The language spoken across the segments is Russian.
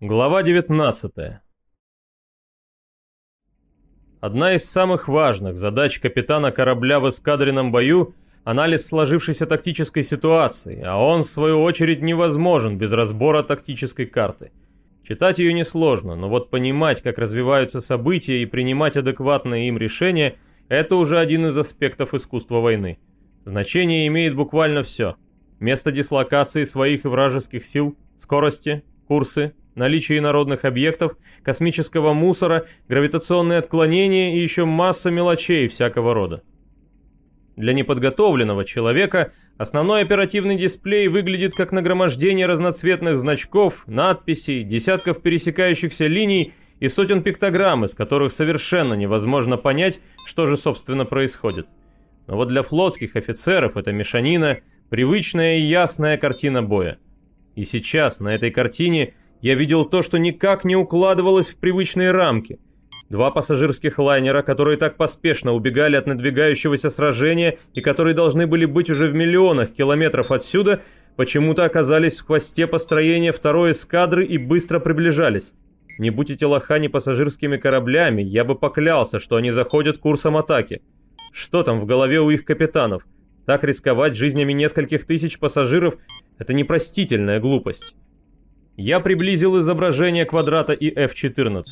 Глава 19 Одна из самых важных задач капитана корабля в эскадренном бою – анализ сложившейся тактической ситуации, а он, в свою очередь, невозможен без разбора тактической карты. Читать ее несложно, но вот понимать, как развиваются события и принимать адекватные им решения – это уже один из аспектов искусства войны. Значение имеет буквально все. Место дислокации своих и вражеских сил, скорости, курсы, наличие инородных объектов, космического мусора, гравитационные отклонения и еще масса мелочей всякого рода. Для неподготовленного человека основной оперативный дисплей выглядит как нагромождение разноцветных значков, надписей, десятков пересекающихся линий и сотен пиктограмм, из которых совершенно невозможно понять, что же собственно происходит. Но вот для флотских офицеров эта мешанина – привычная и ясная картина боя. И сейчас на этой картине – я видел то, что никак не укладывалось в привычные рамки. Два пассажирских лайнера, которые так поспешно убегали от надвигающегося сражения и которые должны были быть уже в миллионах километров отсюда, почему-то оказались в хвосте построения второй эскадры и быстро приближались. Не будь эти лохани пассажирскими кораблями, я бы поклялся, что они заходят курсом атаки. Что там в голове у их капитанов? Так рисковать жизнями нескольких тысяч пассажиров – это непростительная глупость. Я приблизил изображение квадрата и F-14.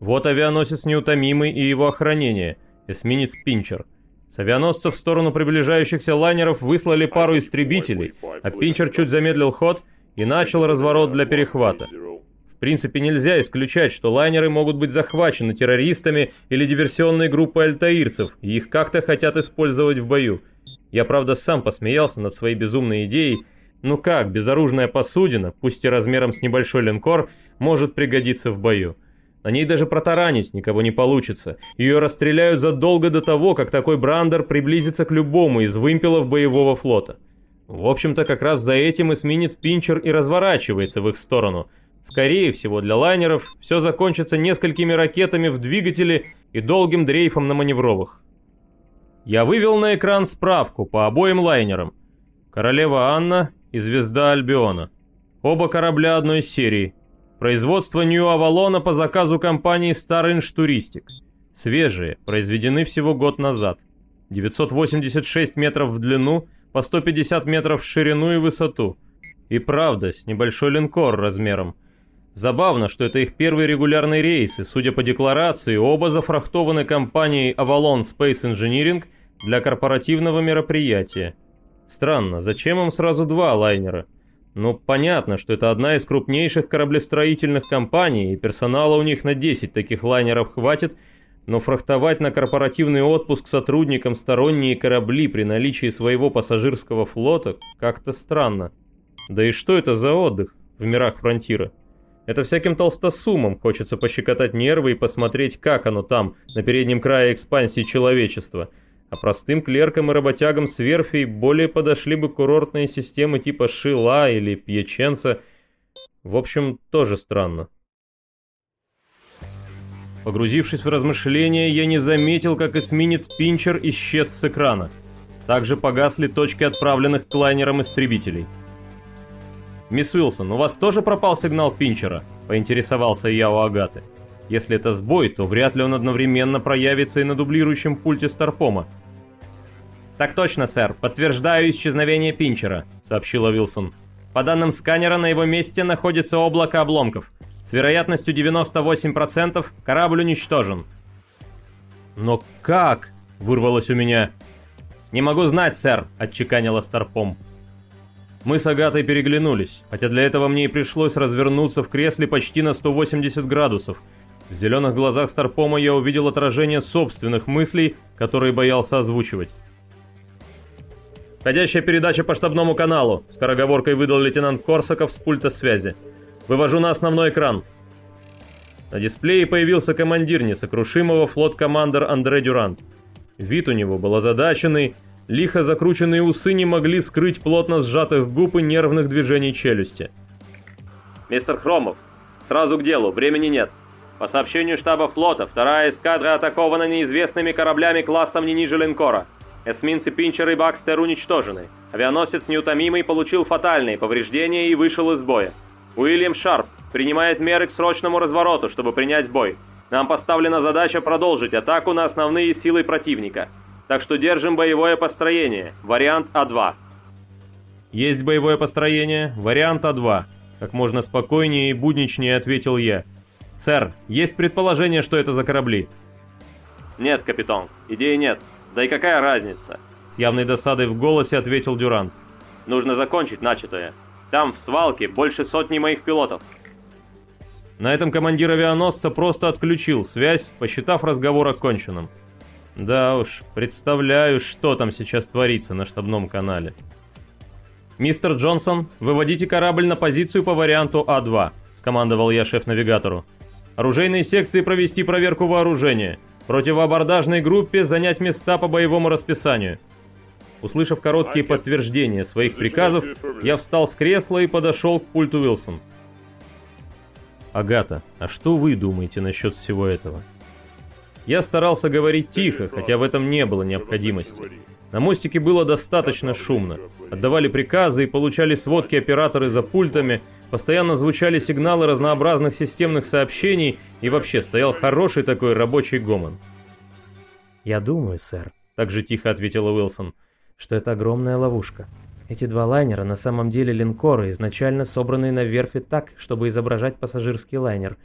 Вот авианосец неутомимый и его охранение, эсминец Пинчер. С авианосца в сторону приближающихся лайнеров выслали пару истребителей, а Пинчер чуть замедлил ход и начал разворот для перехвата. В принципе, нельзя исключать, что лайнеры могут быть захвачены террористами или диверсионной группой альтаирцев, и их как-то хотят использовать в бою. Я, правда, сам посмеялся над своей безумной идеей, ну как, безоружная посудина, пусть и размером с небольшой линкор, может пригодиться в бою? На ней даже протаранить никого не получится. Ее расстреляют задолго до того, как такой брандер приблизится к любому из вымпелов боевого флота. В общем-то, как раз за этим эсминец Пинчер и разворачивается в их сторону. Скорее всего, для лайнеров все закончится несколькими ракетами в двигателе и долгим дрейфом на маневровых. Я вывел на экран справку по обоим лайнерам. Королева Анна и «Звезда Альбиона». Оба корабля одной серии. Производство Нью-Авалона по заказу компании Старинж Туристик. Свежие, произведены всего год назад. 986 метров в длину, по 150 метров в ширину и высоту. И правда, с небольшой линкор размером. Забавно, что это их первый регулярный рейс, и, судя по декларации, оба зафрахтованы компанией Avalon Space Engineering для корпоративного мероприятия. Странно, зачем им сразу два лайнера? Ну, понятно, что это одна из крупнейших кораблестроительных компаний, и персонала у них на 10 таких лайнеров хватит, но фрахтовать на корпоративный отпуск сотрудникам сторонние корабли при наличии своего пассажирского флота как-то странно. Да и что это за отдых в мирах фронтира? Это всяким толстосумам хочется пощекотать нервы и посмотреть, как оно там, на переднем крае экспансии человечества – а простым клеркам и работягам с верфей более подошли бы курортные системы типа Шила или Пьяченца. В общем, тоже странно. Погрузившись в размышления, я не заметил, как эсминец Пинчер исчез с экрана. Также погасли точки отправленных к лайнерам истребителей. «Мисс Уилсон, у вас тоже пропал сигнал Пинчера?» – поинтересовался я у Агаты. Если это сбой, то вряд ли он одновременно проявится и на дублирующем пульте Старпома. «Так точно, сэр. Подтверждаю исчезновение Пинчера», — сообщила Вилсон. «По данным сканера, на его месте находится облако обломков. С вероятностью 98% корабль уничтожен». «Но как?» — вырвалось у меня. «Не могу знать, сэр», — отчеканила Старпом. Мы с Агатой переглянулись, хотя для этого мне и пришлось развернуться в кресле почти на 180 градусов. В зеленых глазах Старпома я увидел отражение собственных мыслей, которые боялся озвучивать. «Входящая передача по штабному каналу», — скороговоркой выдал лейтенант Корсаков с пульта связи. «Вывожу на основной экран». На дисплее появился командир несокрушимого флот-командер Андре Дюрант. Вид у него был озадаченный, лихо закрученные усы не могли скрыть плотно сжатых губ и нервных движений челюсти. «Мистер Хромов, сразу к делу, времени нет. По сообщению штаба флота, вторая эскадра атакована неизвестными кораблями классом не ниже линкора. Эсминцы Пинчер и Бакстер уничтожены. Авианосец неутомимый получил фатальные повреждения и вышел из боя. Уильям Шарп, принимает меры к срочному развороту, чтобы принять бой. Нам поставлена задача продолжить атаку на основные силы противника. Так что держим боевое построение. Вариант А2. Есть боевое построение. Вариант А2. Как можно спокойнее и будничнее ответил я. Сэр, есть предположение, что это за корабли? Нет, капитан. Идеи нет. Да и какая разница? С явной досадой в голосе ответил Дюрант. Нужно закончить начатое. Там, в свалке, больше сотни моих пилотов. На этом командир авианосца просто отключил связь, посчитав разговор оконченным. Да уж, представляю, что там сейчас творится на штабном канале. «Мистер Джонсон, выводите корабль на позицию по варианту А2», — скомандовал я шеф-навигатору. «Оружейные секции провести проверку вооружения. Противоабордажной группе занять места по боевому расписанию». Услышав короткие подтверждения своих приказов, я встал с кресла и подошел к пульту Уилсон. «Агата, а что вы думаете насчет всего этого?» Я старался говорить тихо, хотя в этом не было необходимости. На мостике было достаточно шумно. Отдавали приказы и получали сводки операторы за пультами, постоянно звучали сигналы разнообразных системных сообщений и вообще стоял хороший такой рабочий гомон. «Я думаю, сэр», — так же тихо ответила Уилсон, — «что это огромная ловушка. Эти два лайнера на самом деле линкоры, изначально собранные на верфи так, чтобы изображать пассажирский лайнер.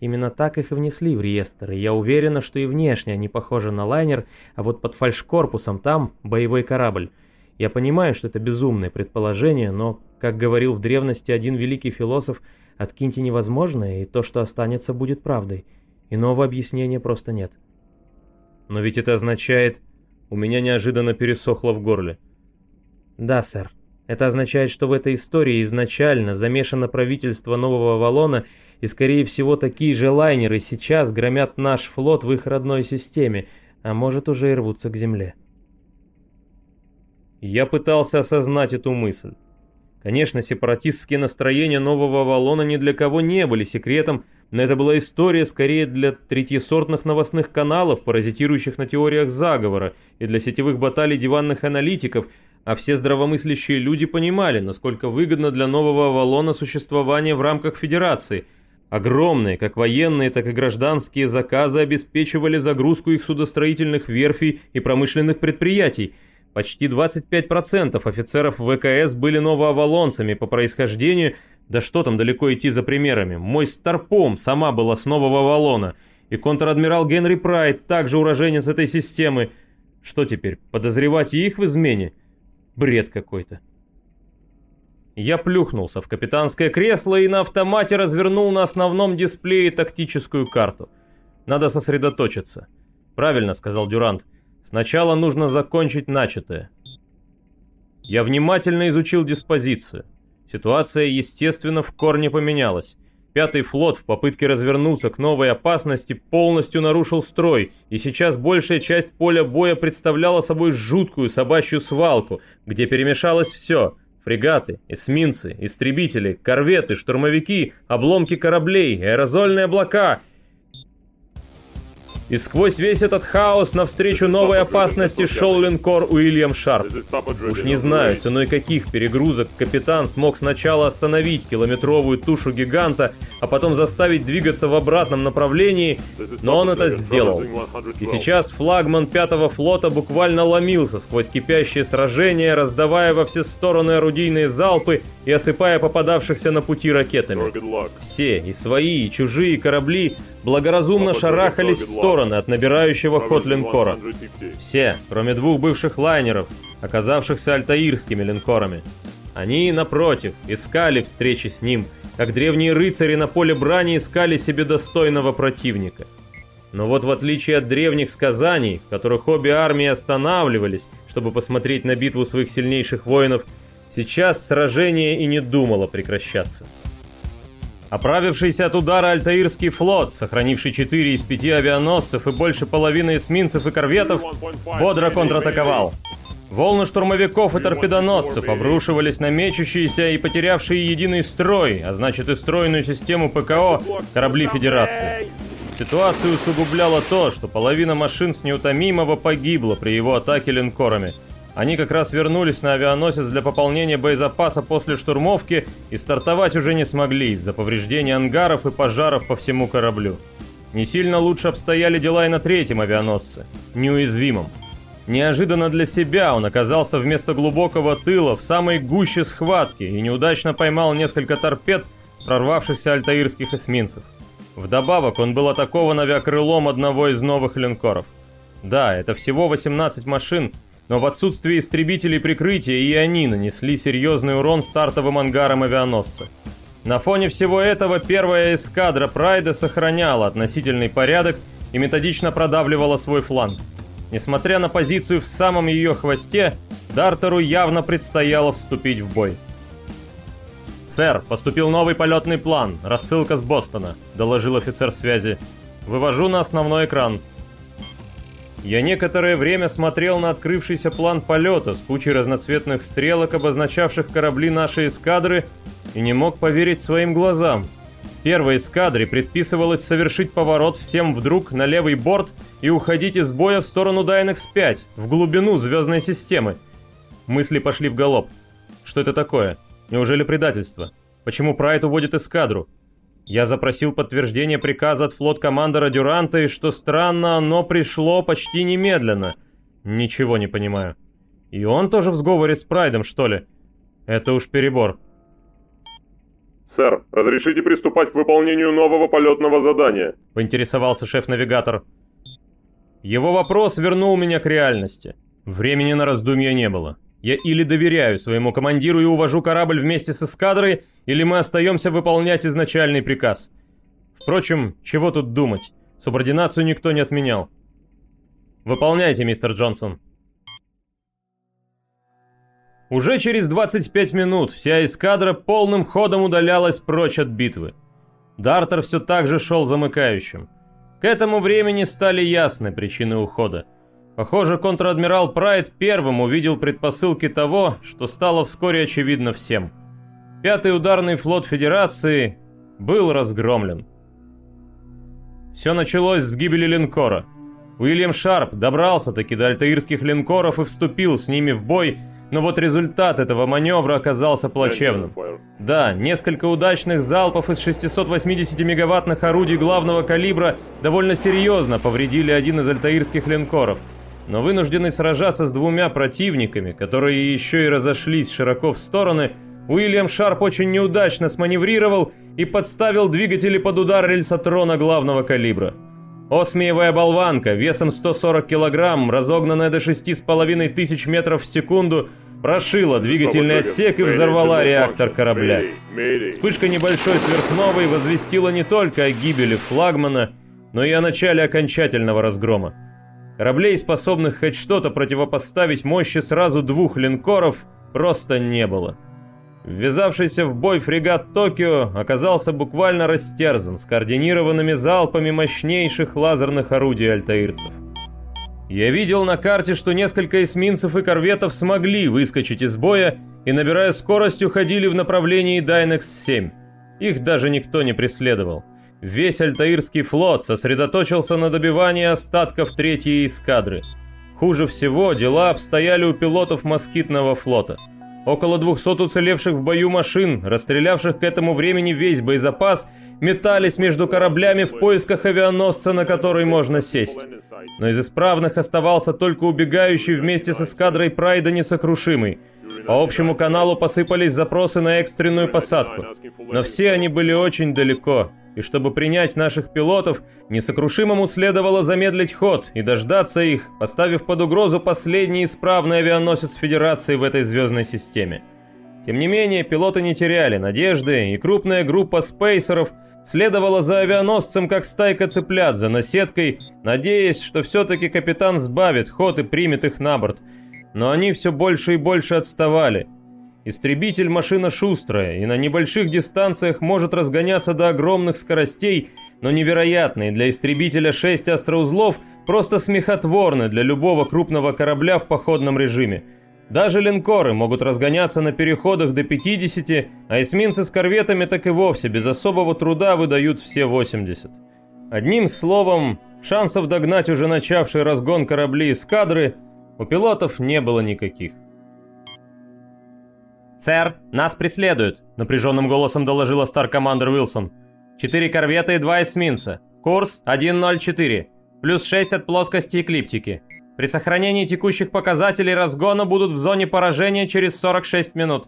Именно так их и внесли в реестр, и я уверена, что и внешне они похожи на лайнер, а вот под фальшкорпусом там боевой корабль. Я понимаю, что это безумное предположение, но, как говорил в древности один великий философ, откиньте невозможное, и то, что останется, будет правдой. Иного объяснения просто нет. Но ведь это означает... У меня неожиданно пересохло в горле. Да, сэр. Это означает, что в этой истории изначально замешано правительство Нового Валона, и скорее всего такие же лайнеры сейчас громят наш флот в их родной системе, а может уже и рвутся к земле. Я пытался осознать эту мысль. Конечно, сепаратистские настроения Нового Валона ни для кого не были секретом, но это была история скорее для третьесортных новостных каналов, паразитирующих на теориях заговора, и для сетевых баталий диванных аналитиков – а все здравомыслящие люди понимали, насколько выгодно для нового Авалона существование в рамках Федерации. Огромные, как военные, так и гражданские заказы обеспечивали загрузку их судостроительных верфей и промышленных предприятий. Почти 25% офицеров ВКС были новоавалонцами по происхождению, да что там далеко идти за примерами. Мой Старпом сама была с Нового Авалона, и контр-адмирал Генри Прайд также уроженец этой системы. Что теперь, подозревать их в измене? Бред какой-то. Я плюхнулся в капитанское кресло и на автомате развернул на основном дисплее тактическую карту. Надо сосредоточиться. Правильно сказал Дюрант. Сначала нужно закончить начатое. Я внимательно изучил диспозицию. Ситуация, естественно, в корне поменялась. Пятый флот в попытке развернуться к новой опасности полностью нарушил строй, и сейчас большая часть поля боя представляла собой жуткую собачью свалку, где перемешалось все – фрегаты, эсминцы, истребители, корветы, штурмовики, обломки кораблей, аэрозольные облака – и сквозь весь этот хаос навстречу новой опасности шел линкор Уильям Шарп. Уж не знаю, ценой каких перегрузок капитан смог сначала остановить километровую тушу гиганта, а потом заставить двигаться в обратном направлении, но он это сделал. И сейчас флагман пятого флота буквально ломился сквозь кипящее сражение, раздавая во все стороны орудийные залпы и осыпая попадавшихся на пути ракетами. Все, и свои, и чужие корабли, благоразумно шарахались в стороны от набирающего ход линкора. Все, кроме двух бывших лайнеров, оказавшихся альтаирскими линкорами. Они, напротив, искали встречи с ним, как древние рыцари на поле брани искали себе достойного противника. Но вот в отличие от древних сказаний, в которых обе армии останавливались, чтобы посмотреть на битву своих сильнейших воинов, сейчас сражение и не думало прекращаться. Оправившийся от удара Альтаирский флот, сохранивший 4 из 5 авианосцев и больше половины эсминцев и корветов, бодро контратаковал. Волны штурмовиков и торпедоносцев обрушивались на мечущиеся и потерявшие единый строй, а значит и стройную систему ПКО корабли Федерации. Ситуацию усугубляло то, что половина машин с неутомимого погибла при его атаке линкорами. Они как раз вернулись на авианосец для пополнения боезапаса после штурмовки и стартовать уже не смогли из-за повреждений ангаров и пожаров по всему кораблю. Не сильно лучше обстояли дела и на третьем авианосце, неуязвимом. Неожиданно для себя он оказался вместо глубокого тыла в самой гуще схватки и неудачно поймал несколько торпед с прорвавшихся альтаирских эсминцев. Вдобавок он был атакован авиакрылом одного из новых линкоров. Да, это всего 18 машин, но в отсутствие истребителей прикрытия и они нанесли серьезный урон стартовым ангарам авианосца. На фоне всего этого первая эскадра Прайда сохраняла относительный порядок и методично продавливала свой фланг. Несмотря на позицию в самом ее хвосте, Дартеру явно предстояло вступить в бой. «Сэр, поступил новый полетный план, рассылка с Бостона», — доложил офицер связи. «Вывожу на основной экран». Я некоторое время смотрел на открывшийся план полета с кучей разноцветных стрелок, обозначавших корабли нашей эскадры, и не мог поверить своим глазам. Первой эскадре предписывалось совершить поворот всем вдруг на левый борт и уходить из боя в сторону Дайнекс-5, в глубину звездной системы. Мысли пошли в галоп. Что это такое? Неужели предательство? Почему Прайд уводит эскадру? Я запросил подтверждение приказа от флот-командора Дюранта, и что странно, оно пришло почти немедленно. Ничего не понимаю. И он тоже в сговоре с Прайдом, что ли? Это уж перебор. «Сэр, разрешите приступать к выполнению нового полетного задания?» — поинтересовался шеф-навигатор. Его вопрос вернул меня к реальности. Времени на раздумья не было. Я или доверяю своему командиру и увожу корабль вместе с эскадрой, или мы остаемся выполнять изначальный приказ. Впрочем, чего тут думать? Субординацию никто не отменял. Выполняйте, мистер Джонсон. Уже через 25 минут вся эскадра полным ходом удалялась прочь от битвы. Дартер все так же шел замыкающим. К этому времени стали ясны причины ухода. Похоже, контр-адмирал Прайд первым увидел предпосылки того, что стало вскоре очевидно всем. Пятый ударный флот Федерации был разгромлен. Все началось с гибели линкора. Уильям Шарп добрался-таки до альтаирских линкоров и вступил с ними в бой, но вот результат этого маневра оказался плачевным. Да, несколько удачных залпов из 680-мегаваттных орудий главного калибра довольно серьезно повредили один из альтаирских линкоров. Но вынужденный сражаться с двумя противниками, которые еще и разошлись широко в стороны, Уильям Шарп очень неудачно сманеврировал и подставил двигатели под удар рельсотрона главного калибра. Осмиевая болванка весом 140 килограмм, разогнанная до 6,5 тысяч метров в секунду, прошила двигательный отсек и взорвала реактор корабля. Вспышка небольшой сверхновой возвестила не только о гибели флагмана, но и о начале окончательного разгрома. Кораблей, способных хоть что-то противопоставить мощи сразу двух линкоров, просто не было. Ввязавшийся в бой фрегат «Токио» оказался буквально растерзан скоординированными залпами мощнейших лазерных орудий альтаирцев. Я видел на карте, что несколько эсминцев и корветов смогли выскочить из боя и, набирая скорость, уходили в направлении Дайнекс-7. Их даже никто не преследовал. Весь Альтаирский флот сосредоточился на добивании остатков третьей эскадры. Хуже всего дела обстояли у пилотов москитного флота. Около 200 уцелевших в бою машин, расстрелявших к этому времени весь боезапас, метались между кораблями в поисках авианосца, на который можно сесть но из исправных оставался только убегающий вместе с эскадрой Прайда несокрушимый. По общему каналу посыпались запросы на экстренную посадку, но все они были очень далеко, и чтобы принять наших пилотов, несокрушимому следовало замедлить ход и дождаться их, поставив под угрозу последний исправный авианосец Федерации в этой звездной системе. Тем не менее, пилоты не теряли надежды, и крупная группа спейсеров – следовала за авианосцем, как стайка цыплят за наседкой, надеясь, что все-таки капитан сбавит ход и примет их на борт. Но они все больше и больше отставали. Истребитель – машина шустрая и на небольших дистанциях может разгоняться до огромных скоростей, но невероятные для истребителя 6 астроузлов просто смехотворны для любого крупного корабля в походном режиме – даже линкоры могут разгоняться на переходах до 50, а эсминцы с корветами так и вовсе без особого труда выдают все 80. Одним словом, шансов догнать уже начавший разгон корабли эскадры У пилотов не было никаких. «Сэр, нас преследуют», — напряженным голосом доложила стар-командер Уилсон. «Четыре корвета и два эсминца. Курс 1.04. Плюс 6 от плоскости эклиптики. При сохранении текущих показателей разгона будут в зоне поражения через 46 минут».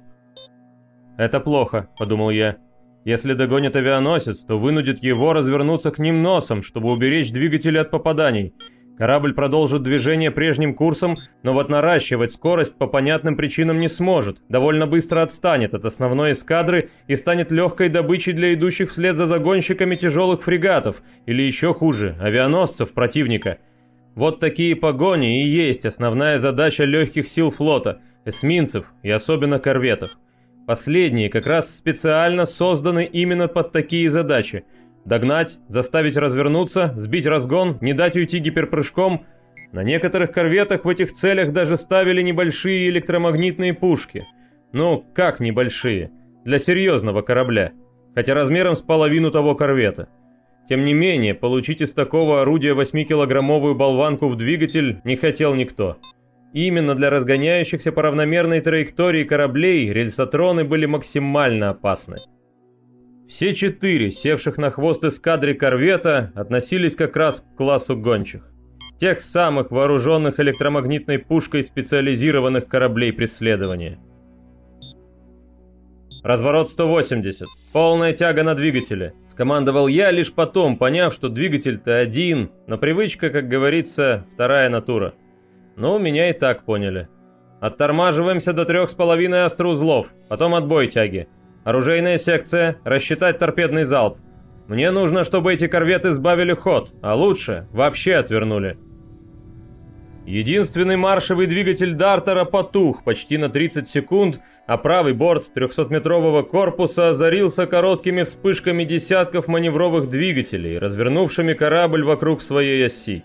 «Это плохо», — подумал я. «Если догонят авианосец, то вынудит его развернуться к ним носом, чтобы уберечь двигатели от попаданий. Корабль продолжит движение прежним курсом, но вот наращивать скорость по понятным причинам не сможет, довольно быстро отстанет от основной эскадры и станет легкой добычей для идущих вслед за загонщиками тяжелых фрегатов, или еще хуже, авианосцев противника. Вот такие погони и есть основная задача легких сил флота, эсминцев и особенно корветов. Последние как раз специально созданы именно под такие задачи. Догнать, заставить развернуться, сбить разгон, не дать уйти гиперпрыжком. На некоторых корветах в этих целях даже ставили небольшие электромагнитные пушки. Ну, как небольшие? Для серьезного корабля. Хотя размером с половину того корвета. Тем не менее, получить из такого орудия 8-килограммовую болванку в двигатель не хотел никто. Именно для разгоняющихся по равномерной траектории кораблей рельсотроны были максимально опасны. Все четыре, севших на хвост эскадре корвета, относились как раз к классу гончих. Тех самых вооруженных электромагнитной пушкой специализированных кораблей преследования. «Разворот 180. Полная тяга на двигателе», — скомандовал я, лишь потом, поняв, что двигатель-то один, но привычка, как говорится, вторая натура. Ну, меня и так поняли. Оттормаживаемся до трех с половиной остроузлов, потом отбой тяги. Оружейная секция, рассчитать торпедный залп. Мне нужно, чтобы эти корветы сбавили ход, а лучше вообще отвернули. Единственный маршевый двигатель Дартера потух почти на 30 секунд, а правый борт 300-метрового корпуса озарился короткими вспышками десятков маневровых двигателей, развернувшими корабль вокруг своей оси.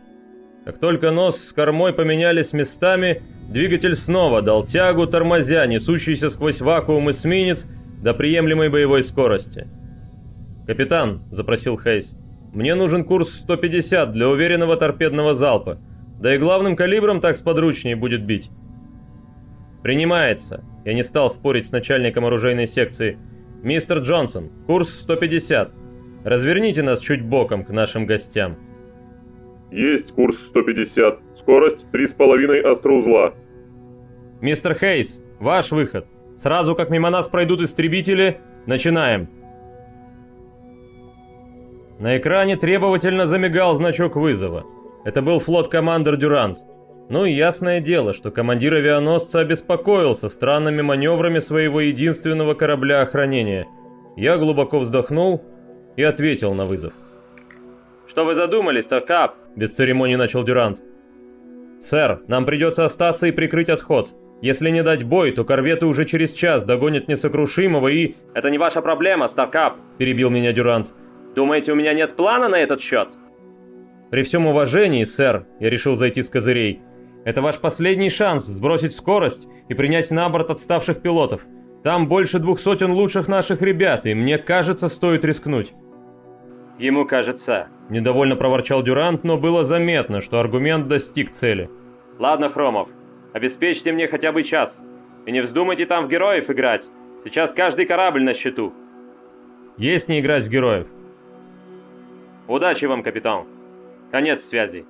Как только нос с кормой поменялись местами, двигатель снова дал тягу, тормозя несущийся сквозь вакуум эсминец до приемлемой боевой скорости. «Капитан», — запросил Хейс, — «мне нужен курс 150 для уверенного торпедного залпа, да и главным калибром так сподручнее будет бить». «Принимается», — я не стал спорить с начальником оружейной секции. «Мистер Джонсон, курс 150. Разверните нас чуть боком к нашим гостям». Есть курс 150. Скорость 3,5 остроузла. Мистер Хейс, ваш выход. Сразу как мимо нас пройдут истребители, начинаем. На экране требовательно замигал значок вызова. Это был флот-командер Дюрант. Ну и ясное дело, что командир авианосца обеспокоился странными маневрами своего единственного корабля охранения. Я глубоко вздохнул и ответил на вызов. Что вы задумали, Старкап? Без церемоний начал Дюрант. «Сэр, нам придется остаться и прикрыть отход. Если не дать бой, то корветы уже через час догонят несокрушимого и...» «Это не ваша проблема, Старкап», — перебил меня Дюрант. «Думаете, у меня нет плана на этот счет?» «При всем уважении, сэр», — я решил зайти с козырей, — «это ваш последний шанс сбросить скорость и принять на борт отставших пилотов. Там больше двух сотен лучших наших ребят, и мне кажется, стоит рискнуть». Ему кажется. Недовольно проворчал Дюрант, но было заметно, что аргумент достиг цели. Ладно, Хромов, обеспечьте мне хотя бы час. И не вздумайте там в героев играть. Сейчас каждый корабль на счету. Есть не играть в героев. Удачи вам, капитан. Конец связи.